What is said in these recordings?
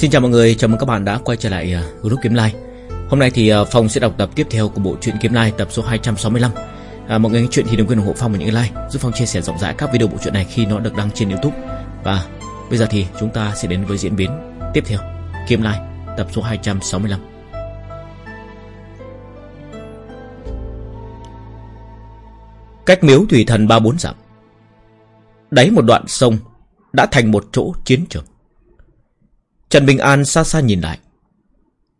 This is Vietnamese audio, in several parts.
Xin chào mọi người, chào mừng các bạn đã quay trở lại uh, group Kiếm Lai. Hôm nay thì uh, Phong sẽ đọc tập tiếp theo của bộ truyện Kiếm Lai tập số 265 à, Mọi người nghe chuyện thì đừng quên ủng hộ Phong bằng những like Giúp Phong chia sẻ rộng rãi các video bộ truyện này khi nó được đăng trên Youtube. Và bây giờ thì chúng ta sẽ đến với diễn biến tiếp theo Kiếm Lai tập số 265 Cách miếu thủy thần ba bốn dặm. Đáy một đoạn sông Đã thành một chỗ chiến trường. Trần Bình An xa xa nhìn lại.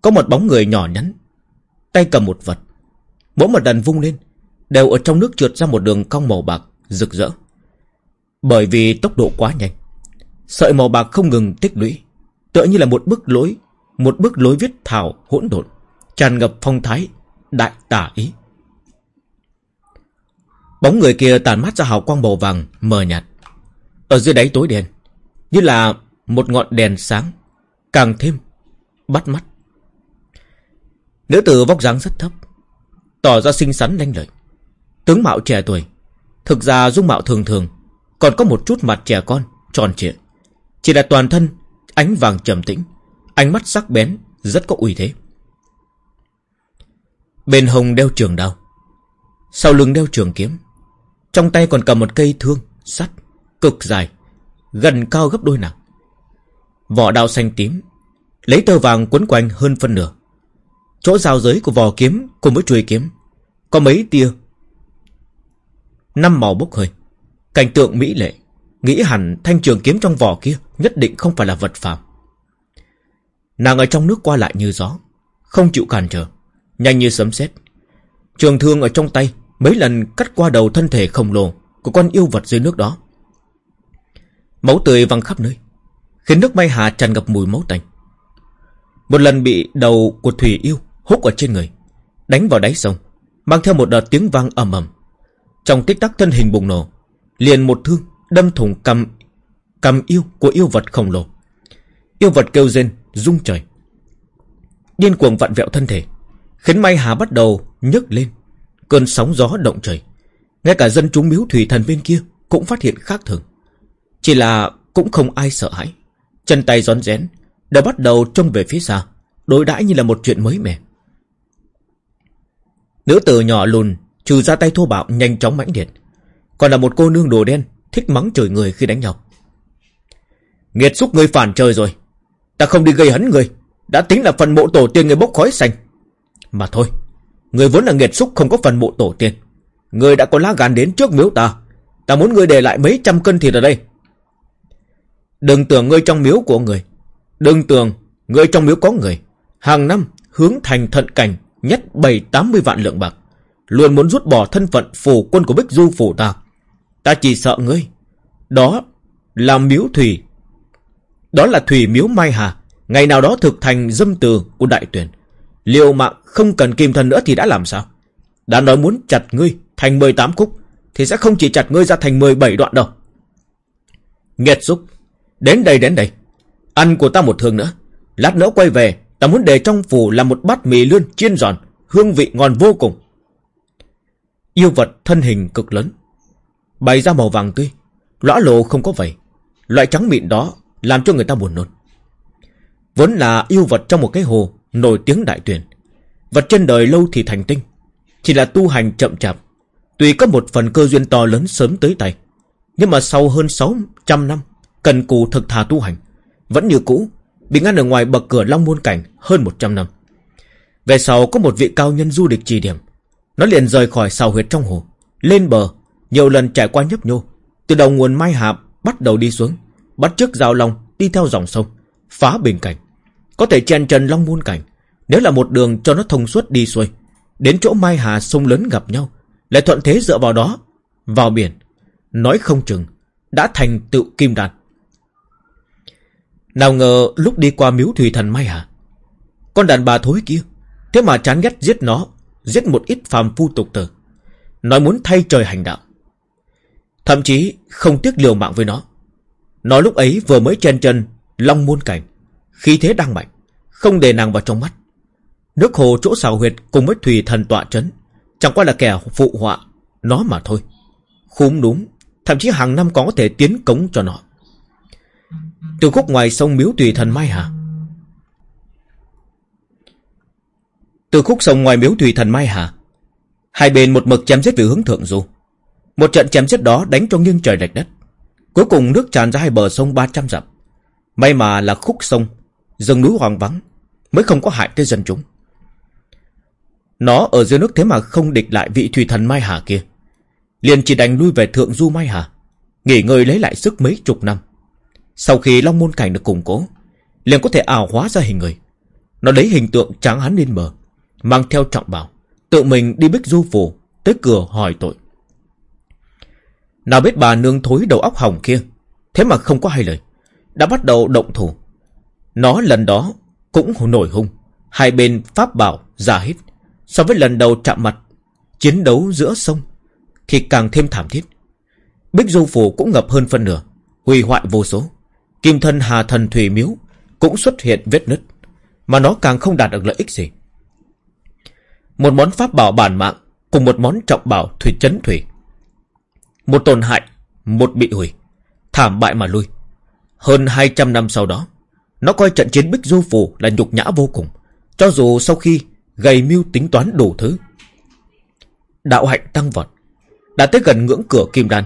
Có một bóng người nhỏ nhắn, Tay cầm một vật. Mỗi một lần vung lên, Đều ở trong nước trượt ra một đường cong màu bạc, Rực rỡ. Bởi vì tốc độ quá nhanh, Sợi màu bạc không ngừng tích lũy, Tựa như là một bức lối, Một bức lối viết thảo hỗn độn, Tràn ngập phong thái, Đại tả ý. Bóng người kia tàn mát ra hào quang màu vàng mờ nhạt. Ở dưới đáy tối đen, Như là một ngọn đèn sáng Càng thêm bắt mắt. Nữ tử vóc dáng rất thấp Tỏ ra xinh xắn lanh lợi. Tướng mạo trẻ tuổi Thực ra dung mạo thường thường Còn có một chút mặt trẻ con, tròn trịa. Chỉ là toàn thân Ánh vàng trầm tĩnh Ánh mắt sắc bén, rất có uy thế. Bên hồng đeo trường đao Sau lưng đeo trường kiếm Trong tay còn cầm một cây thương Sắt, cực dài Gần cao gấp đôi nặng. Vỏ đao xanh tím. Lấy tơ vàng quấn quanh hơn phân nửa. Chỗ giao giới của vỏ kiếm Cùng với chuôi kiếm Có mấy tia? Năm màu bốc hơi. Cảnh tượng mỹ lệ. Nghĩ hẳn thanh trường kiếm trong vỏ kia Nhất định không phải là vật phàm. Nàng ở trong nước qua lại như gió, Không chịu cản trở, Nhanh như sấm sét. Trường thương ở trong tay Mấy lần cắt qua đầu thân thể khổng lồ Của con yêu vật dưới nước đó. Máu tươi văng khắp nơi. Khiến nước bay Hà tràn ngập mùi máu tanh. Một lần bị đầu của Thủy Yêu Hút ở trên người, Đánh vào đáy sông, Mang theo một đợt tiếng vang ầm ầm. Trong tích tắc thân hình bùng nổ, Liền một thương đâm thủng cầm cầm yêu của yêu vật khổng lồ. Yêu vật kêu rên, rung trời. Điên cuồng vặn vẹo thân thể, Khiến Mai Hà bắt đầu nhấc lên. Cơn sóng gió động trời, Ngay cả dân chúng miếu thủy thần bên kia Cũng phát hiện khác thường. Chỉ là cũng không ai sợ hãi. Chân tay rón rén, Đã bắt đầu trông về phía xa, Đối đãi như là một chuyện mới mẻ. Nữ tử nhỏ lùn, Trừ ra tay thô bạo, nhanh chóng mãnh liệt. Còn là một cô nương đồ đen, Thích mắng chửi người khi đánh nhau. Nghiệt xúc người phản trời rồi. Ta không đi gây hấn người Đã tính là phần mộ tổ tiên người bốc khói xanh. Mà thôi Người vốn là nghiệt xúc không có phần mộ tổ tiên. Người đã có lá gan đến trước miếu ta. Ta muốn người để lại mấy trăm cân thịt ở đây. Đừng tưởng ngươi trong miếu của người. Đừng tưởng ngươi trong miếu có người. Hàng năm hướng thành thận cảnh Nhất bảy tám mươi vạn lượng bạc. Luôn muốn rút bỏ thân phận phủ quân của Bích Du phủ ta. Ta chỉ sợ ngươi. Đó là miếu thủy. Đó là thủy miếu Mai Hà. Ngày nào đó thực thành dâm từ của đại tuyển. Liệu mạng không cần kim thân nữa thì đã làm sao? Đã nói muốn chặt ngươi thành 18 khúc, Thì sẽ không chỉ chặt ngươi ra thành 17 đoạn đâu. Nghiệt xúc. Đến đây đến đây. Ăn của ta một thương nữa. Lát nữa quay về, Ta muốn để trong phủ là một bát mì lươn chiên giòn, Hương vị ngon vô cùng. Yêu vật thân hình cực lớn. Bày ra màu vàng tươi. Lõa lộ không có vầy Loại trắng mịn đó làm cho người ta buồn nôn. Vốn là yêu vật trong một cái hồ Nổi tiếng đại tuyển. Vật trên đời lâu thì thành tinh, Chỉ là tu hành chậm chạp. Tuy có một phần cơ duyên to lớn sớm tới tay, Nhưng mà sau hơn 600 năm Cần cù thực thà tu hành. Vẫn như cũ, Bị ngăn ở ngoài bậc cửa Long Môn Cảnh hơn 100 năm. Về sau có một vị cao nhân du lịch trì điểm. Nó liền rời khỏi sào huyệt trong hồ, Lên bờ, Nhiều lần trải qua nhấp nhô. Từ đầu nguồn Mai Hạ bắt đầu đi xuống, Bắt trước giao long đi theo dòng sông, Phá bình cảnh. Có thể chen chân Long Môn Cảnh, Nếu là một đường cho nó thông suốt đi xuôi, Đến chỗ Mai Hà sông lớn gặp nhau, Lại thuận thế dựa vào đó, Vào biển. Nói không chừng, Đã thành tựu kim đàn nào ngờ lúc đi qua miếu thủy thần may à Con đàn bà thối kia. Thế mà chán ghét giết nó Giết một ít phàm phu tục tử. Nói muốn thay trời hành đạo. Thậm chí không tiếc liều mạng với nó. Nó lúc ấy vừa mới chen chân Long muôn cảnh Khí thế đang mạnh Không để nàng vào trong mắt. Nước hồ chỗ xào huyệt cùng với thủy thần tọa trấn, Chẳng qua là kẻ phụ họa Nó mà thôi. Khúm đúng Thậm chí hàng năm có thể tiến cống cho nó. Từ khúc ngoài sông miếu tùy thần mai hà. Từ khúc sông ngoài miếu tùy thần mai hà, Hai bên một mực chém giết về hướng thượng du. Một trận chém giết đó đánh cho nghiêng trời lệch đất. Cuối cùng nước tràn ra hai bờ sông 300 dặm. May mà là khúc sông, Rừng núi hoang vắng, Mới không có hại tới dân chúng. Nó ở dưới nước thế mà không địch lại vị thủy thần Mai Hà kia. Liền chỉ đành lui về thượng du Mai Hà, Nghỉ ngơi lấy lại sức mấy chục năm. Sau khi Long Môn Cảnh được củng cố, liền có thể ảo hóa ra hình người. Nó lấy hình tượng tráng hắn lên bờ, Mang theo trọng bảo, Tự mình đi bích du phủ, Tới cửa hỏi tội. Nào biết bà nương thối đầu óc hỏng kia, Thế mà không có hai lời, Đã bắt đầu động thủ. Nó lần đó cũng nổi hung, Hai bên pháp bảo giả hết So với lần đầu chạm mặt, Chiến đấu giữa sông, Thì càng thêm thảm thiết. Bích du phủ cũng ngập hơn phân nửa, Hủy hoại vô số. Kim thân hà thần thủy miếu Cũng xuất hiện vết nứt, Mà nó càng không đạt được lợi ích gì. Một món pháp bảo bản mạng Cùng một món trọng bảo thủy chấn thủy. Một tổn hại, Một bị hủy, Thảm bại mà lui. Hơn 200 năm sau đó, Nó coi trận chiến bích du phù là nhục nhã vô cùng, Cho dù sau khi Gầy mưu tính toán đủ thứ. Đạo hạnh tăng vọt, Đã tới gần ngưỡng cửa kim đan,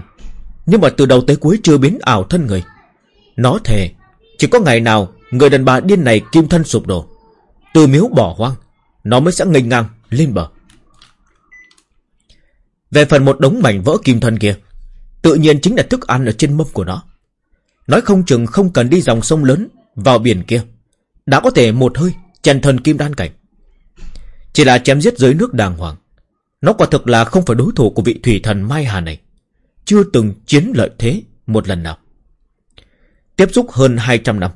Nhưng mà từ đầu tới cuối chưa biến ảo thân người. Nó thề Chỉ có ngày nào Người đàn bà điên này kim thân sụp đổ Từ miếu bỏ hoang Nó mới sẽ nghênh ngang lên bờ. Về phần một đống mảnh vỡ kim thân kia, tự nhiên chính là thức ăn ở trên mâm của nó. Nói không chừng không cần đi dòng sông lớn vào biển kia, đã có thể một hơi chèn thần kim đan cảnh. Chỉ là chém giết dưới nước đàng hoàng. Nó quả thực là không phải đối thủ của vị thủy thần Mai Hà này. Chưa từng chiến lợi thế một lần nào. Tiếp xúc hơn 200 năm.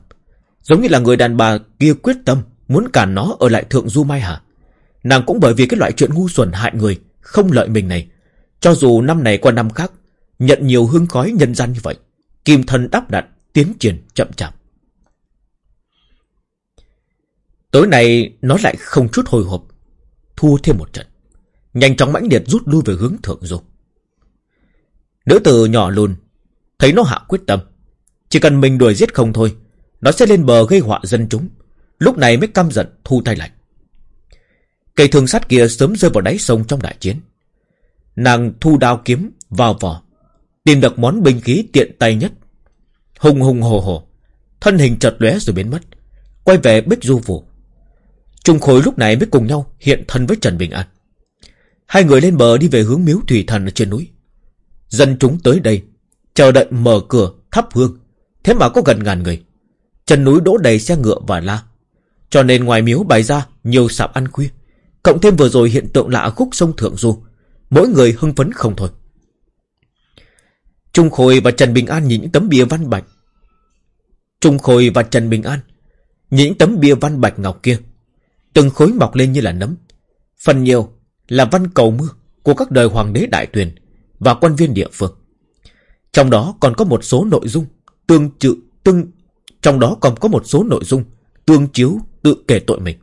Giống như là người đàn bà kia quyết tâm muốn cản nó ở lại thượng du Mai Hà. Nàng cũng bởi vì cái loại chuyện ngu xuẩn hại người, Không lợi mình này Cho dù năm này qua năm khác, Nhận nhiều hương khói nhân gian như vậy, Kim thân đắp đặt, tiến triển chậm chạp Tối nay nó lại không chút hồi hộp Thua thêm một trận, Nhanh chóng mãnh liệt rút lui về hướng thượng du Nữ tử nhỏ lùn, Thấy nó hạ quyết tâm chỉ cần mình đuổi giết không thôi Nó sẽ lên bờ gây họa dân chúng Lúc này mới căm giận thu tay lại Cây thương sắt kia sớm rơi vào đáy sông trong đại chiến. Nàng thu đao kiếm vào vỏ. Tìm được món binh khí tiện tay nhất. Hùng hùng hồ hồ. Thân hình chợt lóe rồi biến mất. Quay về Bích Du Phủ. Trung Khối lúc này mới cùng nhau hiện thân với Trần Bình An. Hai người lên bờ đi về hướng miếu thủy thần ở trên núi. Dân chúng tới đây, chờ đợi mở cửa, thắp hương. Thế mà có gần ngàn người. Chân núi đỗ đầy xe ngựa và la. Cho nên ngoài miếu bày ra nhiều sạp ăn khuya. Cộng thêm vừa rồi hiện tượng lạ khúc sông Thượng Du Mỗi người hưng phấn không thôi Trung Khôi và Trần Bình An nhìn những tấm bia văn bạch Trung Khôi và Trần Bình An Nhìn những tấm bia văn bạch ngọc kia Từng khối mọc lên như là nấm Phần nhiều là văn cầu mưa Của các đời hoàng đế đại tuyền Và quan viên địa phương Trong đó còn có một số nội dung Tương chữ, tương, Trong đó còn có một số nội dung, Tương chiếu, tự kể tội mình.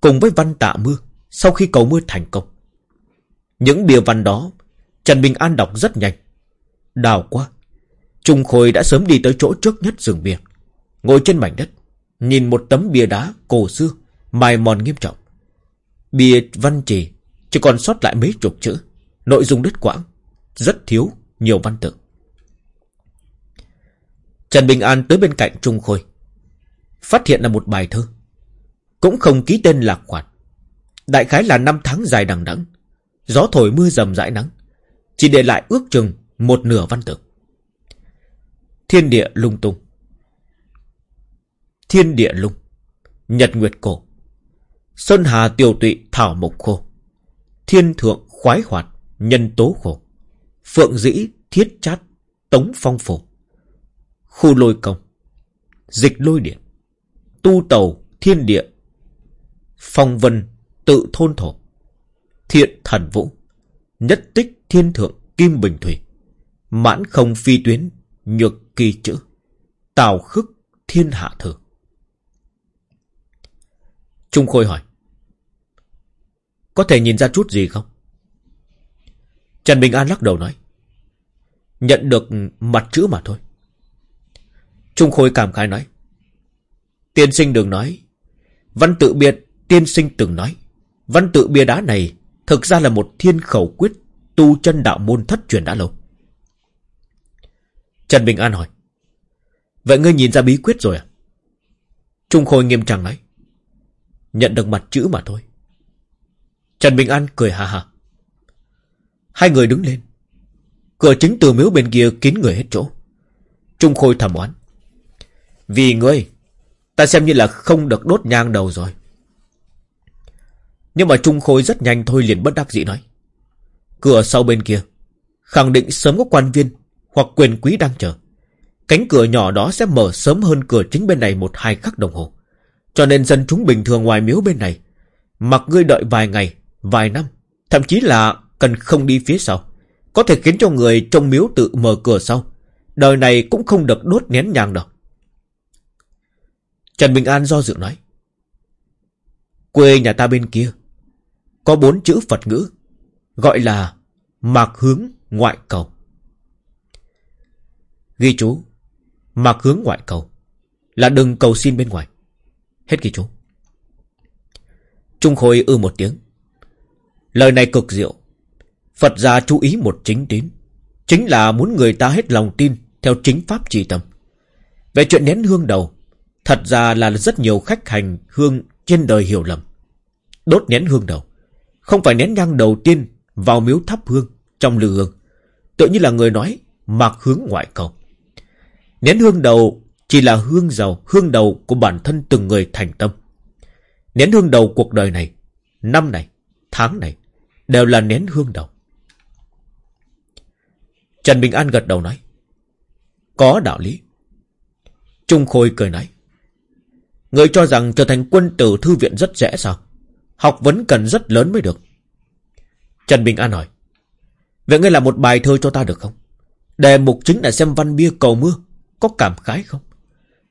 Cùng với văn tạ mưa, Sau khi cầu mưa thành công, Những bìa văn đó, Trần Bình An đọc rất nhanh. Đào quá Trung Khôi đã sớm đi tới chỗ trước nhất rừng bia Ngồi trên mảnh đất, Nhìn một tấm bia đá cổ xưa, Mài mòn nghiêm trọng. Bia văn chỉ Chỉ còn sót lại mấy chục chữ, Nội dung đứt quãng, Rất thiếu nhiều văn tự. Trần Bình An tới bên cạnh Trung Khôi. Phát hiện là một bài thơ. Cũng không ký tên lạc quạt. Đại khái là năm tháng dài đằng đẵng. Gió thổi mưa dầm dãi nắng. Chỉ để lại ước chừng một nửa văn tự. Thiên địa lung tung. Thiên địa lung. Nhật nguyệt cổ. Sơn hà tiểu tụy thảo mộc khô. Thiên thượng khoái hoạt Nhân tố khổ. Phượng dĩ thiết chát Tống phong phổ. Khu lôi công Dịch lôi điện, Tu tàu, thiên địa, Phong vân, tự thôn thổ, Thiện thần vũ, Nhất tích thiên thượng, kim bình thủy, Mãn không phi tuyến, Nhược kỳ chữ, Tào khức thiên hạ thử Trung Khôi hỏi, Có thể nhìn ra chút gì không? Trần Bình An lắc đầu nói, Nhận được mặt chữ mà thôi Trung Khôi cảm khái nói. Tiên sinh đừng nói. Văn tự biệt Tiên sinh từng nói. Văn tự bia đá này Thực ra là một thiên khẩu quyết Tu chân đạo môn thất truyền đã lâu. Trần Bình An hỏi. Vậy ngươi nhìn ra bí quyết rồi à? Trung Khôi nghiêm trang nói. Nhận được mặt chữ mà thôi. Trần Bình An cười hà hà Hai người đứng lên. Cửa chính từ miếu bên kia kín người hết chỗ. Trung Khôi thầm oán. Vì ngươi, Ta xem như là không được đốt nhang đầu rồi. Nhưng mà Trung Khôi rất nhanh thôi liền bất đắc dĩ nói. Cửa sau bên kia, Khẳng định sớm có quan viên Hoặc quyền quý đang chờ. Cánh cửa nhỏ đó sẽ mở sớm hơn cửa chính bên này một hai khắc đồng hồ. Cho nên dân chúng bình thường ngoài miếu bên này, Mặc ngươi đợi vài ngày, Vài năm, Thậm chí là cần không đi phía sau, Có thể khiến cho người trong miếu tự mở cửa sau. Đời này cũng không được đốt nén nhang đâu. Trần Bình An do dự nói. Quê nhà ta bên kia, Có bốn chữ Phật ngữ, Gọi là Mạc hướng ngoại cầu. Ghi chú, Mạc hướng ngoại cầu Là đừng cầu xin bên ngoài. Hết ghi chú. Trung Khôi ư một tiếng. Lời này cực diệu. Phật gia chú ý một chính tín, Chính là muốn người ta hết lòng tin Theo chính pháp trì tâm. Về chuyện nén hương đầu Thật ra là rất nhiều khách hành hương trên đời hiểu lầm. Đốt nén hương đầu. Không phải nén nhang đầu tiên Vào miếu thắp hương Trong lư hương. Tự như là người nói Mạc hướng ngoại cầu. Nén hương đầu chỉ là hương giàu, Hương đầu của bản thân từng người thành tâm. Nén hương đầu cuộc đời này, Năm này, Tháng này Đều là nén hương đầu. Trần Bình An gật đầu nói, Có đạo lý. Trung Khôi cười nói Người cho rằng trở thành quân tử thư viện rất dễ sao? Học vấn cần rất lớn mới được. Trần Bình An hỏi, Vậy ngươi làm một bài thơ cho ta được không? Đề mục chính là xem văn bia cầu mưa, Có cảm khái không?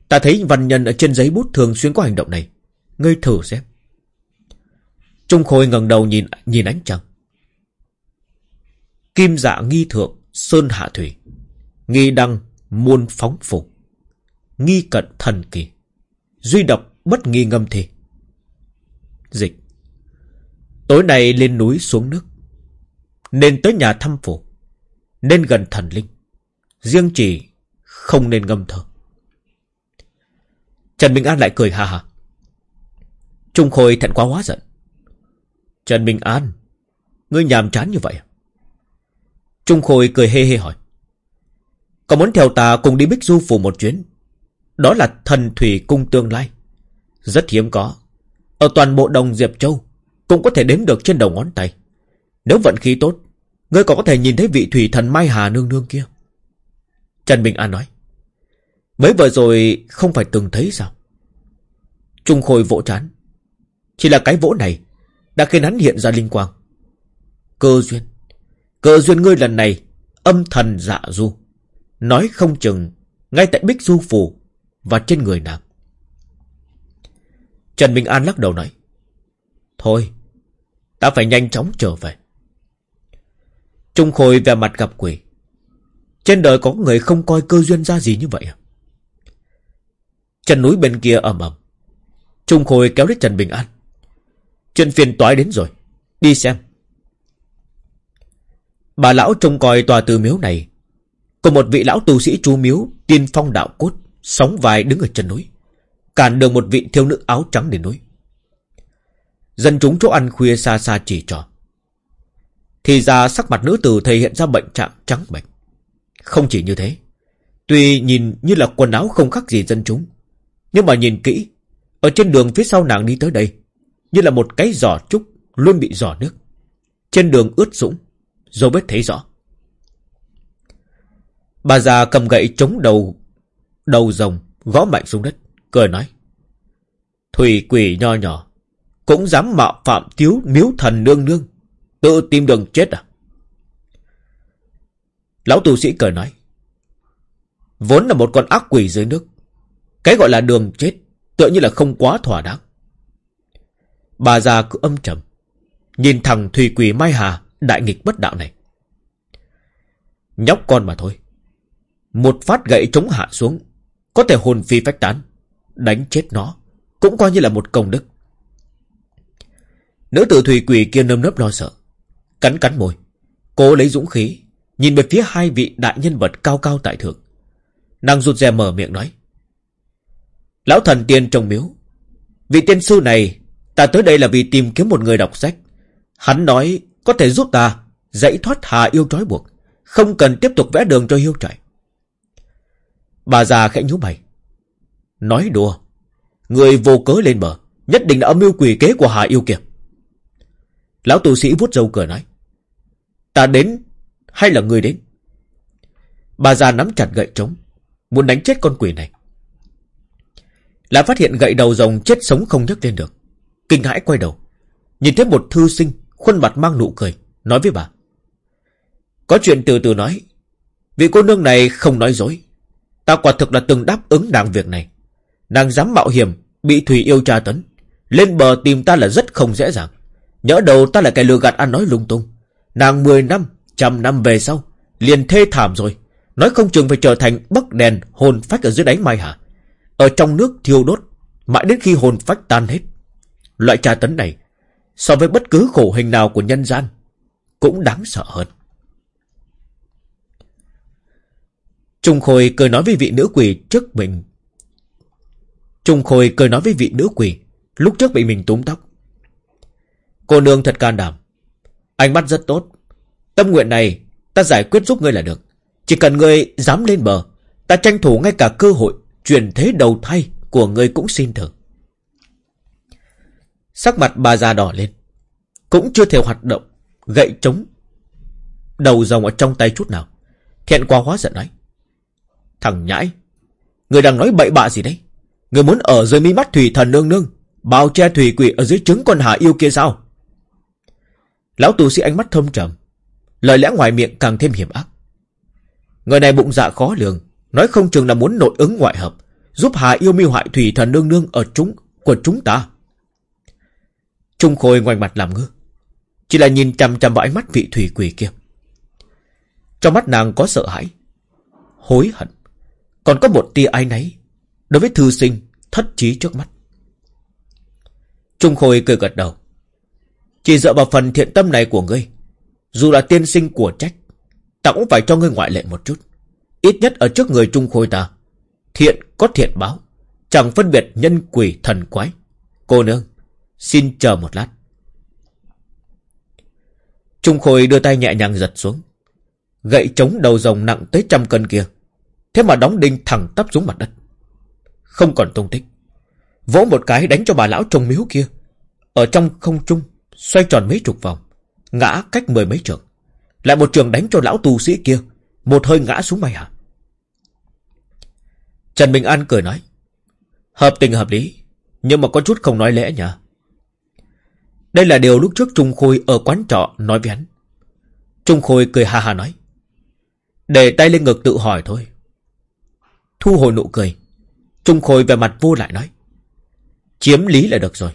Ta thấy văn nhân ở trên giấy bút thường xuyên có hành động này, Ngươi thử xem. Trung Khôi ngẩng đầu nhìn nhìn ánh trăng. Kim dạ nghi thượng, Sơn hạ thủy, Nghi đăng, muôn phóng phục Nghi cận thần kỳ. Duy độc bất nghi ngâm thì. Dịch. Tối nay lên núi xuống nước. Nên tới nhà thăm phủ. Nên gần thần linh. Riêng chỉ không nên ngâm thơ. Trần minh An lại cười hà hà Trung Khôi thẹn quá hóa giận. Trần minh An, Ngươi nhàm chán như vậy? À? Trung Khôi cười hê hê hỏi. Có muốn theo ta cùng đi Bích Du phủ một chuyến? Đó là thần thủy cung tương lai. Rất hiếm có. Ở toàn bộ đồng Diệp Châu, Cũng có thể đếm được trên đầu ngón tay. Nếu vận khí tốt, Ngươi còn có thể nhìn thấy vị thủy thần Mai Hà nương nương kia. Trần Bình An nói, Mới vừa rồi không phải từng thấy sao? Trung Khôi vỗ chán, Chỉ là cái vỗ này Đã khiến hắn hiện ra linh quang. Cơ duyên Cơ duyên ngươi lần này Âm thần dạ du, Nói không chừng Ngay tại Bích Du Phủ và trên người nàng. Trần Minh An lắc đầu nói, Thôi, Ta phải nhanh chóng trở về. Trung Khôi về mặt gặp quỷ. Trên đời có người không coi cơ duyên ra gì như vậy à? Trần núi bên kia ầm ầm. Trung Khôi kéo đến Trần Bình An. Chuyện phiền toái đến rồi, Đi xem. Bà lão trông coi tòa từ miếu này có một vị lão tu sĩ chú miếu Tiên phong đạo cốt. Sóng vai đứng ở chân núi, Cản đường một vị thiếu nữ áo trắng đến núi. Dân chúng chỗ ăn khuya xa xa chỉ trò. Thì ra sắc mặt nữ tử thể hiện ra bệnh trạng trắng bệnh Không chỉ như thế, Tuy nhìn như là quần áo không khác gì dân chúng, Nhưng mà nhìn kỹ, Ở trên đường phía sau nàng đi tới đây, Như là một cái giỏ trúc Luôn bị giỏ nước. Trên đường ướt sũng, Dấu vết thấy rõ. Bà già cầm gậy chống đầu Đầu rồng, Gõ mạnh xuống đất, Cười nói. Thủy quỷ nho nhỏ, Cũng dám mạo phạm thiếu miếu thần nương nương, Tự tìm đường chết à? Lão tu sĩ cười nói. Vốn là một con ác quỷ dưới nước, Cái gọi là đường chết Tựa như là không quá thỏa đáng. Bà già cứ âm trầm, Nhìn thằng Thủy Quỷ Mai Hà, Đại nghịch bất đạo này. Nhóc con mà thôi, Một phát gậy chống hạ xuống có thể hồn phi phách tán, Đánh chết nó, Cũng coi như là một công đức. Nữ tử thủy quỷ kia nơm nớp lo sợ, Cắn cắn môi, Cố lấy dũng khí, Nhìn về phía hai vị đại nhân vật cao cao tại thượng. Nàng rụt rè mở miệng nói, Lão thần tiên trong miếu, Vị tiên sư này, Ta tới đây là vì tìm kiếm một người đọc sách. Hắn nói có thể giúp ta Dãy thoát hà yêu trói buộc, Không cần tiếp tục vẽ đường cho hiêu trại. Bà già khẽ nhú mày. Nói đùa, Người vô cớ lên bờ, Nhất định là âm mưu quỷ kế của hà yêu kia Lão tu sĩ vuốt râu cười nói, Ta đến hay là người đến? Bà già nắm chặt gậy trống, Muốn đánh chết con quỷ này. Lại phát hiện gậy đầu rồng chết sống không nhấc lên được, Kinh hãi quay đầu, Nhìn thấy một thư sinh Khuôn mặt mang nụ cười, Nói với bà, Có chuyện từ từ nói, Vị cô nương này không nói dối. Ta quả thực là từng đáp ứng nàng việc này. Nàng dám mạo hiểm Bị Thủy yêu tra tấn. Lên bờ tìm ta là rất không dễ dàng. Nhớ đầu ta là cái lừa gạt ăn nói lung tung. Nàng 10 năm, trăm năm về sau Liền thê thảm rồi. Nói không chừng phải trở thành bắc đèn hồn phách ở dưới đáy mai hả Ở trong nước thiêu đốt Mãi đến khi hồn phách tan hết. Loại tra tấn này So với bất cứ khổ hình nào của nhân gian Cũng đáng sợ hơn. Trung Khôi cười nói với vị nữ quỷ trước mình. Trung Khôi cười nói với vị nữ quỷ Lúc trước bị mình túm tóc. Cô nương thật can đảm. Ánh mắt rất tốt. Tâm nguyện này ta giải quyết giúp ngươi là được. Chỉ cần ngươi dám lên bờ, Ta tranh thủ ngay cả cơ hội Chuyển thế đầu thay của ngươi cũng xin thử. Sắc mặt bà già đỏ lên. Cũng chưa thể hoạt động, Gậy trống, Đầu rồng ở trong tay chút nào. Thiện qua hóa giận nói. Thằng nhãi. Người đang nói bậy bạ gì đấy? Người muốn ở dưới mi mắt thủy thần nương nương, Bao che thủy quỷ ở dưới trứng con hà yêu kia sao? Lão tù sĩ ánh mắt thâm trầm, Lời lẽ ngoài miệng càng thêm hiểm ác. Người này bụng dạ khó lường, Nói không chừng là muốn nội ứng ngoại hợp, Giúp Hà yêu mưu hại thủy thần nương nương ở chúng, của chúng ta. Trung Khôi ngoảnh mặt làm ngơ, Chỉ là nhìn chằm chằm vào ánh mắt vị thủy quỷ kia. Trong mắt nàng có sợ hãi, Hối hận. Còn có một tia ai nấy Đối với thư sinh thất trí trước mắt. Trung Khôi cười gật đầu. Chỉ dựa vào phần thiện tâm này của ngươi, Dù là tiên sinh của trách, Ta cũng phải cho ngươi ngoại lệ một chút. Ít nhất ở trước người Trung Khôi ta, Thiện có thiện báo, Chẳng phân biệt nhân quỷ thần quái. Cô nương, Xin chờ một lát. Trung Khôi đưa tay nhẹ nhàng giật xuống, Gậy chống đầu rồng nặng tới trăm cân kia. Thế mà đóng đinh thẳng tắp xuống mặt đất. Không còn tung tích. Vỗ một cái đánh cho bà lão trông miếu kia. Ở trong không trung, Xoay tròn mấy chục vòng, Ngã cách mười mấy trường. Lại một trường đánh cho lão tù sĩ kia, Một hơi ngã xuống mày hả Trần Bình An cười nói, Hợp tình hợp lý, Nhưng mà có chút không nói lẽ nhỉ. Đây là điều lúc trước Trung Khôi Ở quán trọ nói với hắn. Trung Khôi cười ha ha nói, Để tay lên ngực tự hỏi thôi Thu hồi nụ cười. Trung Khôi về mặt vô lại nói. Chiếm lý là được rồi.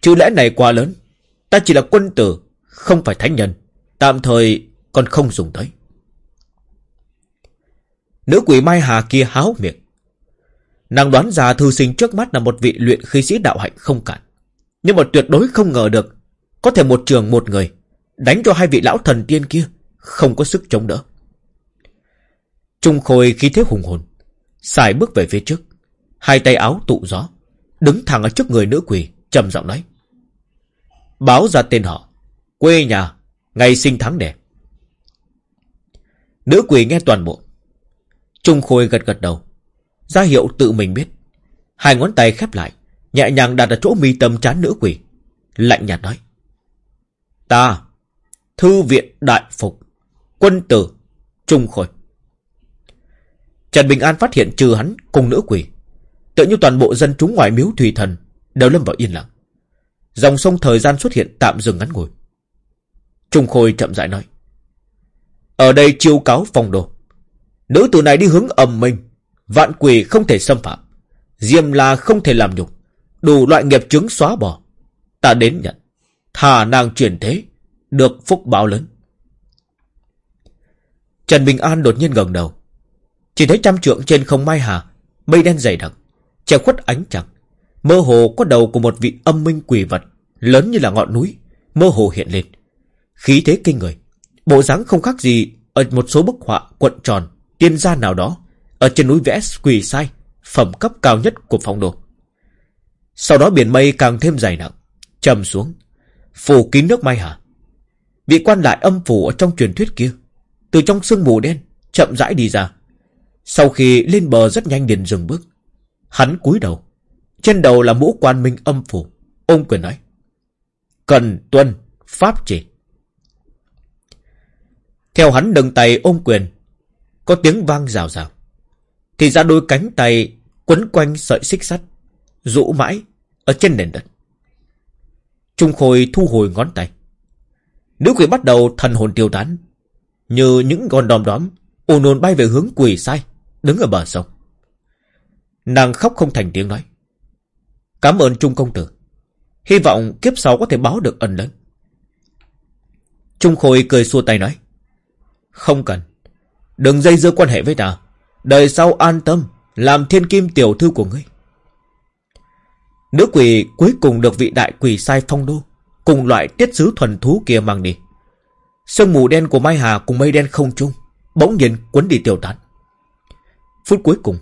Chứ lẽ này quá lớn. Ta chỉ là quân tử, Không phải thánh nhân. Tạm thời còn không dùng tới. Nữ quỷ Mai Hà kia háo miệng. Nàng đoán ra thư sinh trước mắt là một vị luyện khí sĩ đạo hạnh không cản. Nhưng mà tuyệt đối không ngờ được, Có thể một trường một người, Đánh cho hai vị lão thần tiên kia Không có sức chống đỡ. Trung Khôi khí thế hùng hồn xài bước về phía trước. Hai tay áo tụ gió. Đứng thẳng ở trước người nữ quỷ, trầm giọng nói. Báo ra tên họ. Quê nhà, Ngày sinh tháng đẻ Nữ quỷ nghe toàn bộ. Trung Khôi gật gật đầu. Ra hiệu tự mình biết. Hai ngón tay khép lại, Nhẹ nhàng đặt ở chỗ mi tâm chán nữ quỷ. Lạnh nhạt nói. Ta, Thư viện đại phục, Quân tử, Trung Khôi. Trần Bình An phát hiện trừ hắn cùng nữ quỷ. Tự như toàn bộ dân chúng ngoài miếu thủy thần Đều lâm vào yên lặng. Dòng sông thời gian xuất hiện tạm dừng ngắn ngủi. Trung Khôi chậm rãi nói, Ở đây chiêu cáo phong đồ. Nữ tử này đi hướng ầm mình Vạn quỷ không thể xâm phạm. Diêm la không thể làm nhục. Đủ loại nghiệp chứng xóa bỏ. Ta đến nhận. Thà nàng chuyển thế, Được phúc báo lớn. Trần Bình An đột nhiên gần đầu. Chỉ thấy trăm trượng trên không mai hà, Mây đen dày đặc, Che khuất ánh trăng. Mơ hồ có đầu của một vị âm minh quỷ vật, Lớn như là ngọn núi, Mơ hồ hiện lên. Khí thế kinh người, Bộ dáng không khác gì Ở một số bức họa quận tròn, Tiên gia nào đó, Ở trên núi vẽ quỳ sai, Phẩm cấp cao nhất của phong đồ. Sau đó biển mây càng thêm dày nặng trầm xuống, Phủ kín nước mai hà. Vị quan lại âm phủ ở trong truyền thuyết kia, Từ trong sương mù đen Chậm rãi đi ra. Sau khi lên bờ rất nhanh liền dừng bước, Hắn cúi đầu. Trên đầu là mũ quan minh âm phủ. Ông quyền nói, Cần tuân pháp chỉ. Theo hắn đừng tay ôm quyền. Có tiếng vang rào rào. Thì ra đôi cánh tay Quấn quanh sợi xích sắt, Rũ mãi Ở trên nền đất. Trung Khôi thu hồi ngón tay. Nữ quỷ bắt đầu thần hồn tiêu tán, Như những con đom đóm ồn ồn bay về hướng quỷ sai. Đứng ở bờ sông. Nàng khóc không thành tiếng nói. Cảm ơn Trung Công Tử. Hy vọng kiếp sau có thể báo được ân lớn. Trung Khôi cười xua tay nói. Không cần. Đừng dây dưa quan hệ với ta. Đời sau an tâm, Làm thiên kim tiểu thư của ngươi. Nữ quỷ cuối cùng được vị đại quỷ sai phong đô, Cùng loại tiết sứ thuần thú kia mang đi. Sương mù đen của Mai Hà cùng mây đen không chung, Bỗng nhiên cuốn đi tiêu tán. Phút cuối cùng,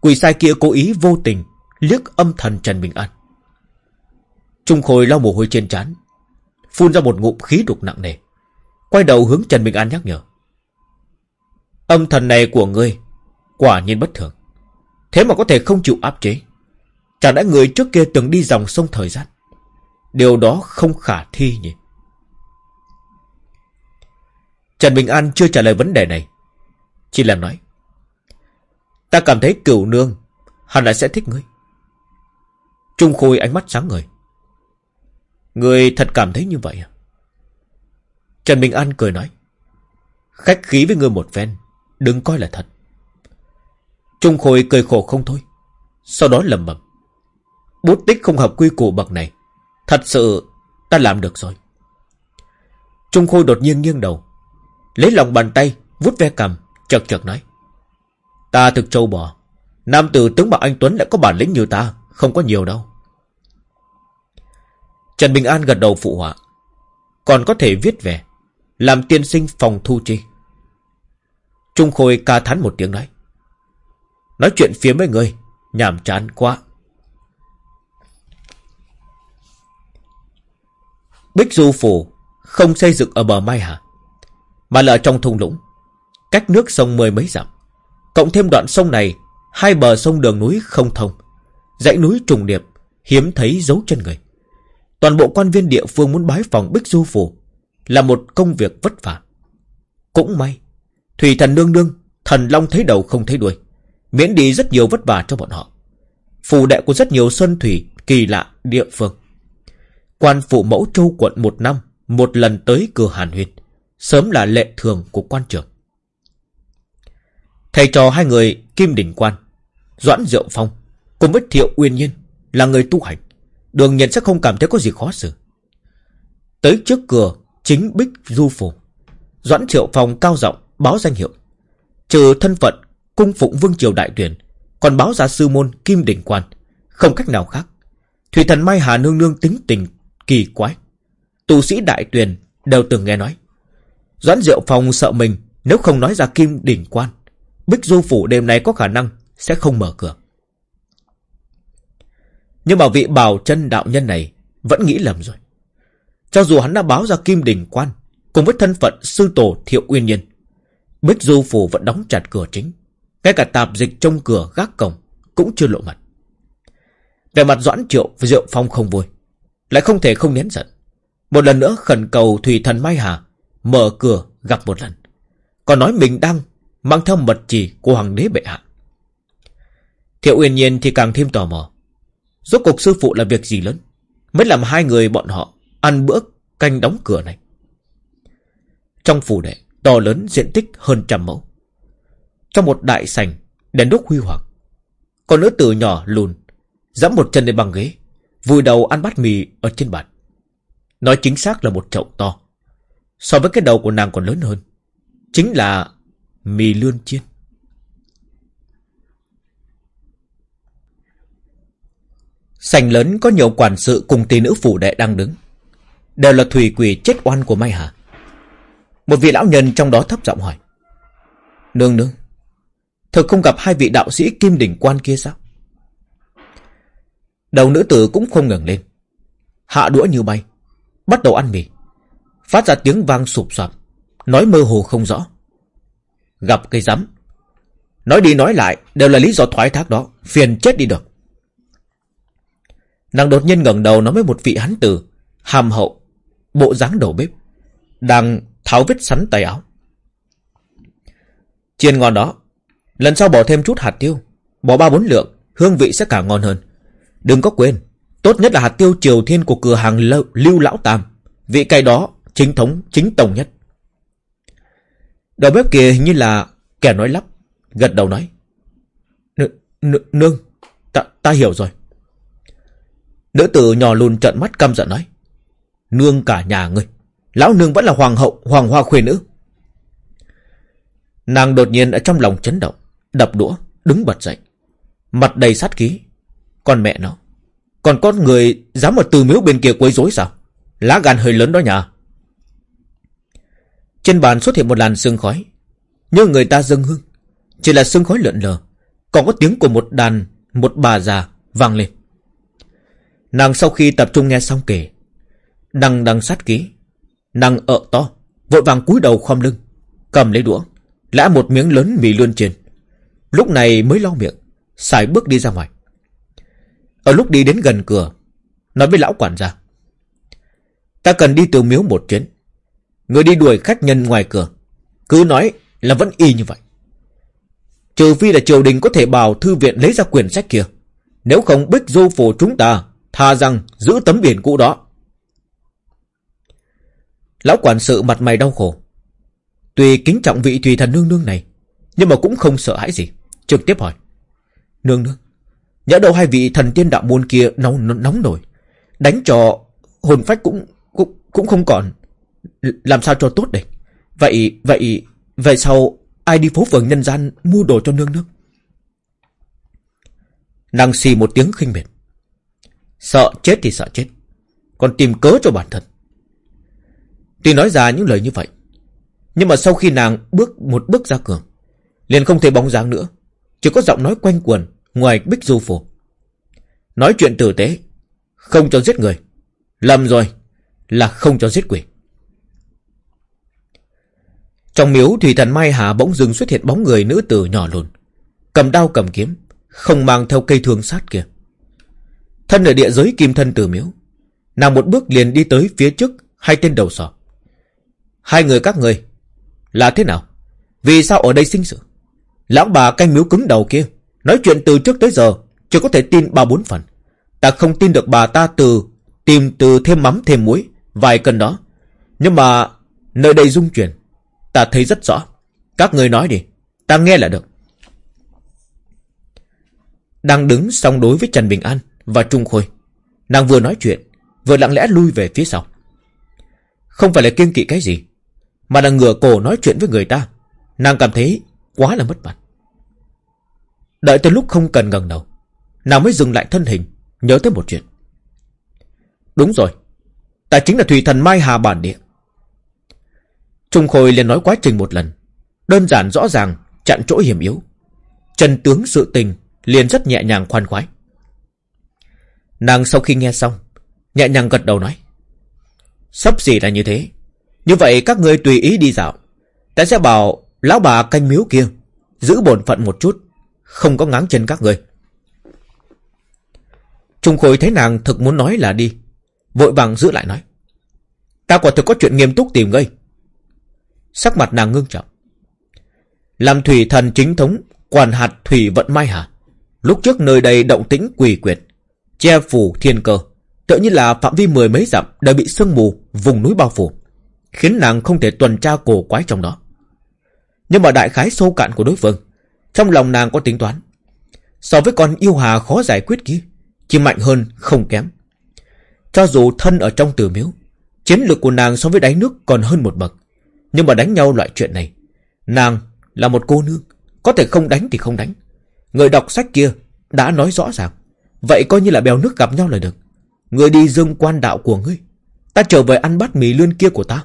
Quỷ sai kia cố ý vô tình Liếc âm thần Trần Bình An. Trung Khôi lau mồ hôi trên trán, Phun ra một ngụm khí đục nặng nề, Quay đầu hướng Trần Bình An nhắc nhở. Âm thần này của ngươi Quả nhiên bất thường, Thế mà có thể không chịu áp chế. Chẳng đã người trước kia từng đi dòng sông thời gian? Điều đó không khả thi nhỉ. Trần Bình An chưa trả lời vấn đề này, Chỉ là nói Ta cảm thấy cửu nương, Hẳn là sẽ thích ngươi. Trung Khôi ánh mắt sáng ngời. Người thật cảm thấy như vậy à? Trần Bình An cười nói. Khách khí với ngươi một phen, Đừng coi là thật. Trung Khôi cười khổ không thôi, Sau đó lầm bầm. Bút tích không hợp quy củ bậc này, Thật sự ta làm được rồi. Trung Khôi đột nhiên nghiêng đầu, Lấy lòng bàn tay Vút ve cầm chật chật nói. Ta thực trâu bò. Nam tử tướng bảo anh Tuấn lại có bản lĩnh như ta, Không có nhiều đâu. Trần Bình An gật đầu phụ họa. Còn có thể viết về, Làm tiên sinh phòng thu chi. Trung Khôi ca thán một tiếng nói. Nói chuyện phía với người, Nhàm chán quá. Bích Du Phủ Không xây dựng ở bờ Mai Hà, Mà là trong thung lũng, Cách nước sông mười mấy dặm. Cộng thêm đoạn sông này, Hai bờ sông đường núi không thông. Dãy núi trùng điệp, Hiếm thấy dấu chân người. Toàn bộ quan viên địa phương muốn bái phòng Bích Du Phủ Là một công việc vất vả. Cũng may, Thủy thần nương nương, Thần Long thấy đầu không thấy đuôi, Miễn đi rất nhiều vất vả cho bọn họ. Phù đệ của rất nhiều sơn thủy, Kỳ lạ địa phương. Quan phụ mẫu châu quận một năm, Một lần tới cửa Hàn Huyên, Sớm là lệ thường của quan trưởng Thầy trò hai người Kim Đỉnh Quan, Doãn Diệu Phong Cùng với Thiệu Uyên Nhiên Là người tu hành. Đường nhận sẽ không cảm thấy có gì khó xử. Tới trước cửa Chính Bích Du Phủ Doãn Triệu Phong cao giọng báo danh hiệu. Trừ thân phận Cung phụng Vương Triều Đại Tuyển, Còn báo ra sư môn Kim Đỉnh Quan, Không cách nào khác. Thủy thần Mai Hà Nương Nương tính tình kỳ quái. Tu sĩ Đại Tuyển đều từng nghe nói. Doãn Diệu Phong sợ mình Nếu không nói ra Kim Đỉnh Quan. Bích Du Phủ đêm nay có khả năng Sẽ không mở cửa. Nhưng mà vị bào chân đạo nhân này Vẫn nghĩ lầm rồi. Cho dù hắn đã báo ra Kim Đình Quan Cùng với thân phận sư tổ Thiệu Uyên Nhiên, Bích Du Phủ vẫn đóng chặt cửa chính. Ngay cả tạp dịch trong cửa gác cổng Cũng chưa lộ mặt. Về mặt Doãn Triệu và Diệu Phong không vui, Lại không thể không nén giận. Một lần nữa khẩn cầu Thủy Thần Mai Hà Mở cửa gặp một lần. Còn nói mình đang Mang theo mật chỉ của Hoàng đế bệ hạ. Thiệu Uyên Nhiên thì càng thêm tò mò. Rốt cuộc sư phụ là việc gì lớn? Mới làm hai người bọn họ Ăn bữa canh đóng cửa này. Trong phủ đệ, To lớn, diện tích hơn trăm mẫu. Trong một đại sành Đèn đúc huy hoàng. Con nữ tử nhỏ lùn Dẫm một chân lên băng ghế, Vùi đầu ăn bát mì ở trên bàn. Nói chính xác là một chậu to, So với cái đầu của nàng còn lớn hơn. Chính là mì lươn chiên. Sành lớn có nhiều quản sự cùng tỷ nữ phủ đệ đang đứng. Đều là thủy quỷ chết oan của Mai Hà. Một vị lão nhân trong đó thấp giọng hỏi. Nương nương Thực không gặp hai vị đạo sĩ kim đỉnh quan kia sao? Đầu nữ tử cũng không ngẩng lên. Hạ đũa như bay Bắt đầu ăn mì. Phát ra tiếng vang sụp soạt, Nói mơ hồ không rõ. Gặp cây rắm Nói đi nói lại đều là lý do thoái thác đó Phiền chết đi được. Nàng đột nhiên ngẩng đầu nói với một vị hắn tử Hàm hậu Bộ dáng đầu bếp Đang tháo vết sắn tay áo. Chiên ngon đó Lần sau bỏ thêm chút hạt tiêu Bỏ ba bốn lượng Hương vị sẽ càng ngon hơn. Đừng có quên Tốt nhất là hạt tiêu triều thiên của cửa hàng lưu, lưu Lão Tam Vị cay đó chính thống chính tổng nhất. Đầu bếp kia hình như là kẻ nói lắp Gật đầu nói Nương ta, ta hiểu rồi. Nữ tử nhỏ lùn trợn mắt căm giận nói Nương cả nhà ngươi Lão nương vẫn là hoàng hậu Hoàng hoa khuê nữ. Nàng đột nhiên ở trong lòng chấn động Đập đũa đứng bật dậy Mặt đầy sát khí. Con mẹ nó Còn con người dám ở từ miếu bên kia quấy rối sao? Lá gan hơi lớn đó nhà. Trên bàn xuất hiện một làn sương khói. Như người ta dâng hương. Chỉ là sương khói lượn lờ. Còn có tiếng của một đàn, Một bà già vang lên. Nàng sau khi tập trung nghe xong kể, Nàng đang sát ký. Nàng ợ to, Vội vàng cúi đầu khom lưng, Cầm lấy đũa, Lã một miếng lớn mì lươn trên. Lúc này mới lau miệng, Xài bước đi ra ngoài. Ở lúc đi đến gần cửa, Nói với lão quản gia, Ta cần đi từ miếu một chuyến. Người đi đuổi khách nhân ngoài cửa. Cứ nói là vẫn y như vậy. Trừ phi là triều đình có thể bảo thư viện lấy ra quyển sách kia. Nếu không bích du phổ chúng ta Thà rằng giữ tấm biển cũ đó. Lão quản sự mặt mày đau khổ. Tuy kính trọng vị tùy thần nương nương này Nhưng mà cũng không sợ hãi gì. Trực tiếp hỏi. Nương nương Nhỡ đâu hai vị thần tiên đạo môn kia nóng, nóng nổi Đánh cho hồn phách cũng, cũng cũng không còn. Làm sao cho tốt đây? Vậy vậy Vậy sao ai đi phố phường nhân gian Mua đồ cho nương nương? Nàng xì một tiếng khinh miệt. Sợ chết thì sợ chết, Còn tìm cớ cho bản thân. Tuy nói ra những lời như vậy, Nhưng mà sau khi nàng bước một bước ra cửa, Liền không thấy bóng dáng nữa. Chỉ có giọng nói quanh quần Ngoài bích du phủ Nói chuyện tử tế, Không cho giết người. Lầm rồi, Là không cho giết quỷ. Trong miếu thì thần Mai Hà bỗng dưng xuất hiện bóng người nữ tử nhỏ lùn. Cầm đao cầm kiếm, Không mang theo cây thương sát kia. Thân ở địa giới kim thân tử miếu, Nàng một bước liền đi tới phía trước, Hai tên đầu sỏ. Hai người các người, Là thế nào? Vì sao ở đây sinh sự? Lão bà canh miếu cứng đầu kia, Nói chuyện từ trước tới giờ, chưa có thể tin ba bốn phần. Ta không tin được bà ta từ, Tìm từ thêm mắm thêm muối, Vài cân đó. Nhưng mà, nơi đây dung chuyển Ta thấy rất rõ. Các người nói đi. Ta nghe là được. Đang đứng song đối với Trần Bình An Và Trung Khôi, Nàng vừa nói chuyện, Vừa lặng lẽ lui về phía sau. Không phải là kiêng kỵ cái gì, mà là ngửa cổ nói chuyện với người ta. Nàng cảm thấy quá là mất mặt. Đợi tới lúc không cần ngẩng đầu, Nàng mới dừng lại thân hình, Nhớ tới một chuyện. Đúng rồi, Ta chính là thủy thần Mai Hà bản địa. Trung Khôi liền nói quá trình một lần Đơn giản rõ ràng Chặn chỗ hiểm yếu Trần tướng sự tình liền rất nhẹ nhàng khoan khoái Nàng sau khi nghe xong Nhẹ nhàng gật đầu nói Sắp gì là như thế như vậy các ngươi tùy ý đi dạo. Ta sẽ bảo lão bà canh miếu kia giữ bổn phận một chút, không có ngáng chân các ngươi. Trung Khôi thấy nàng thực muốn nói là đi, vội vàng giữ lại nói. Ta quả thực có chuyện nghiêm túc tìm ngươi. Sắc mặt nàng ngưng trọng. Làm thủy thần chính thống, quản hạt thủy vận mai hà. Lúc trước nơi đây động tĩnh quỷ quyệt, che phủ thiên cơ, tự như là phạm vi mười mấy dặm đều bị sương mù, vùng núi bao phủ khiến nàng không thể tuần tra cổ quái trong đó. Nhưng mà đại khái sâu cạn của đối phương, trong lòng nàng có tính toán. So với con yêu hà khó giải quyết kia, chỉ mạnh hơn không kém. Cho dù thân ở trong tử miếu, chiến lược của nàng so với đáy nước còn hơn một bậc. Nhưng mà đánh nhau loại chuyện này, nàng là một cô nương, có thể không đánh thì không đánh. Người đọc sách kia đã nói rõ ràng, vậy coi như là bèo nước gặp nhau là được. Người đi dương quan đạo của ngươi, Ta trở về ăn bát mì lươn kia của ta.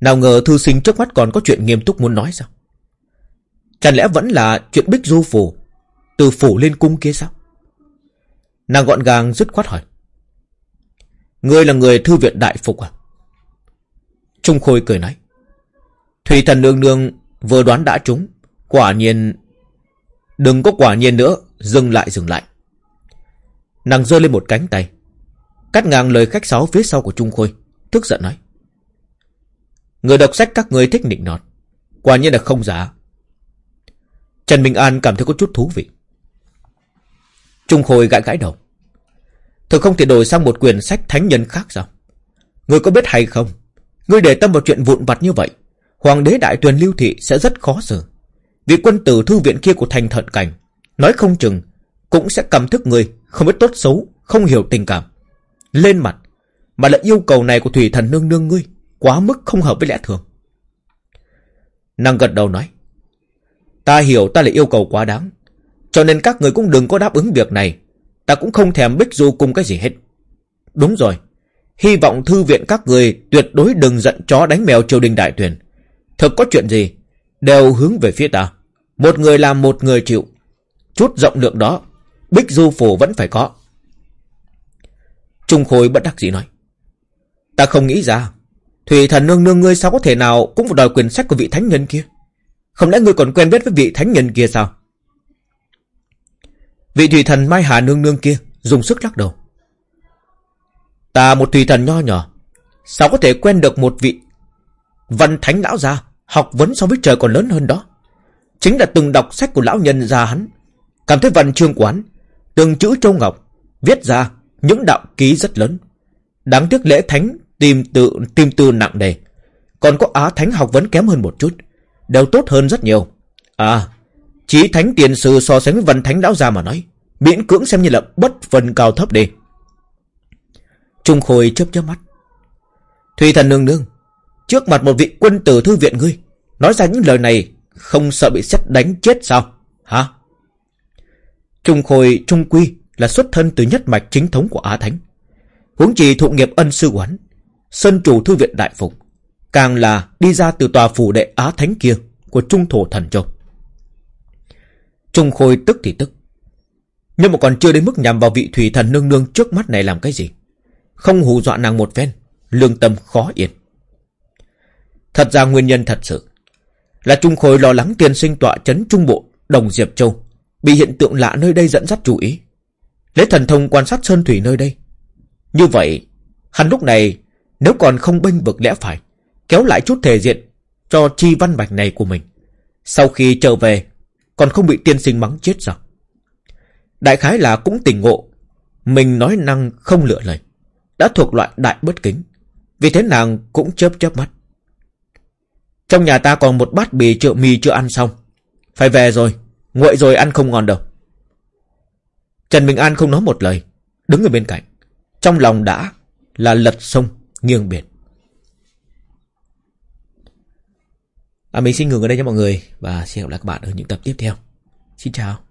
Nào ngờ thư sinh trước mắt còn có chuyện nghiêm túc muốn nói sao? Chẳng lẽ vẫn là chuyện bích du phủ Từ phủ lên cung kia sao? Nàng gọn gàng dứt khoát hỏi. Ngươi là người thư viện đại phục à? Trung Khôi cười nói. Thủy thần nương nương vừa đoán đã trúng, Quả nhiên, Đừng có quả nhiên nữa, Dừng lại dừng lại. Nàng rơi lên một cánh tay, Cắt ngang lời khách sáo phía sau của Trung Khôi, Tức giận nói. Người đọc sách các người thích nịnh nọt, Quả nhiên là không giả. Trần Minh An cảm thấy có chút thú vị. Trung Khôi gãi gãi đầu. Thực không thể đổi sang một quyển sách thánh nhân khác sao? Người có biết hay không? Ngươi để tâm vào chuyện vụn vặt như vậy, Hoàng đế đại tuyền lưu thị sẽ rất khó xử. Vị quân tử thư viện kia của thành thận cảnh, Nói không chừng Cũng sẽ cầm thức người Không biết tốt xấu, Không hiểu tình cảm. Lên mặt, Mà lại yêu cầu này của thủy thần nương nương ngươi Quá mức không hợp với lẽ thường. Nàng gật đầu nói, Ta hiểu ta lại yêu cầu quá đáng, Cho nên các người cũng đừng có đáp ứng việc này, Ta cũng không thèm bích du cùng cái gì hết. Đúng rồi Hy vọng thư viện các người tuyệt đối đừng giận chó đánh mèo triều đình đại tuyển. Thực có chuyện gì, đều hướng về phía ta. Một người làm một người chịu. Chút rộng lượng đó, bích du phổ vẫn phải có. Trung Khôi bất đắc dĩ nói. Ta không nghĩ ra, Thủy thần nương nương ngươi sao có thể nào cũng phải đòi quyền sách của vị thánh nhân kia. Không lẽ ngươi còn quen biết với vị thánh nhân kia sao? Vị thủy thần Mai Hà nương nương kia dùng sức lắc đầu. Ta một thủy thần nho nhỏ. Sao có thể quen được một vị Văn thánh lão gia Học vấn so với trời còn lớn hơn đó? Chính là từng đọc sách của lão nhân gia hắn. Cảm thấy văn chương quán, Từng chữ châu ngọc, Viết ra những đạo ký rất lớn. Đáng tiếc lễ thánh tìm tự, tìm tư nặng đề Còn có á thánh học vấn kém hơn một chút, Đều tốt hơn rất nhiều. À Chí thánh tiền sư so sánh với văn thánh lão gia mà nói, Miễn cưỡng xem như là bất phần cao thấp đi. Trung Khôi chớp chớp mắt. Thùy thần nương nương, trước mặt một vị quân tử thư viện ngươi, nói ra những lời này không sợ bị xét đánh chết sao? Hả? Trung Khôi Trung Quy là xuất thân từ nhất mạch chính thống của Á Thánh. Huống chỉ thụ nghiệp ân sư quán, sân chủ thư viện đại phục, càng là đi ra từ tòa phủ đệ Á Thánh kia của Trung Thổ Thần Châu. Trung Khôi tức thì tức. Nhưng mà còn chưa đến mức nhằm vào vị thủy thần nương nương trước mắt này làm cái gì. Không hù dọa nàng một phen, Lương tâm khó yên. Thật ra nguyên nhân thật sự Là Trung Khôi lo lắng tiền sinh tọa chấn Trung Bộ, Đồng Diệp Châu, Bị hiện tượng lạ nơi đây dẫn dắt chú ý. Lấy thần thông quan sát sơn thủy nơi đây. Như vậy, Hắn lúc này nếu còn không bênh vực lẽ phải, Kéo lại chút thể diện Cho chi văn bạch này của mình. Sau khi trở về, Còn không bị tiên sinh mắng chết sao? Đại khái là cũng tỉnh ngộ, Mình nói năng không lựa lời đã thuộc loại đại bất kính. Vì thế nàng cũng chớp chớp mắt. Trong nhà ta còn một bát bì chợ mì chưa ăn xong. Phải về rồi, nguội rồi ăn không ngon đâu. Trần Bình An không nói một lời, đứng ở bên cạnh. Trong lòng đã là lật sông, nghiêng biển. À, mình xin ngừng ở đây nha mọi người và xin gặp lại các bạn ở những tập tiếp theo. Xin chào.